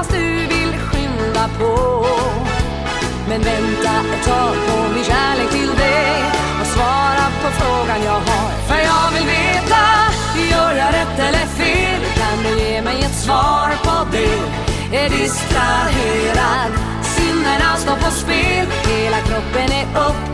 fast du vill skynda på. Men vänta ett tag på min kärlek till dig och svara på frågan jag har. För jag vill veta, gör jag rätt eller fel? Kan du ge mig ett svar på det? Är distraherad, sinnena står på spel, hela kroppen är upp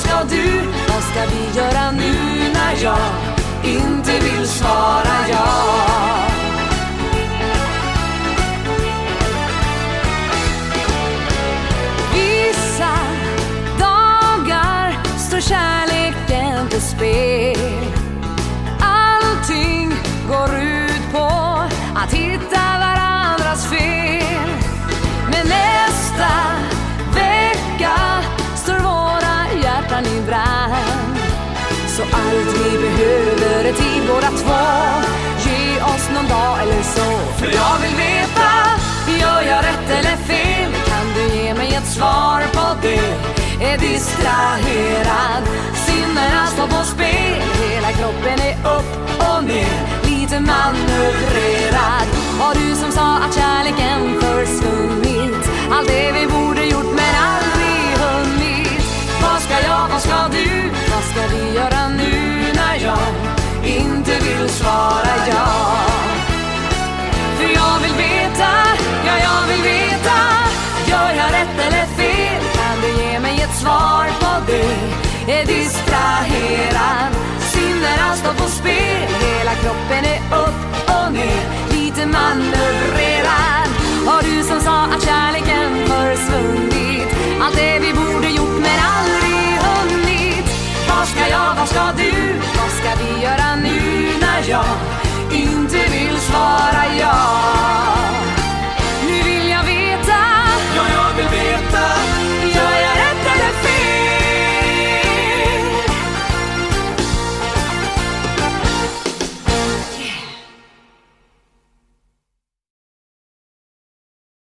vad ska du, vad ska vi göra nu när jag inte vill svara ja? Vissa dagar står kärleken på spel. Allt vi behöver är tid båda två. Ge oss någon dag eller så. För jag vill veta, gör jag rätt eller fel? Kan du ge mig ett svar på det? Är distraherad, sinnena står på spel. Hela kroppen är upp och ner, lite manövrerad. Var du som sa att kärleken försvunnit? Allt det vi borde gjort men aldrig hunnit. Vad ska jag, vad ska du, rätt eller fel? Kan du ge mig ett svar på det? Är distraherad Sinnena står på spel Hela kroppen är upp och ner Lite manöver.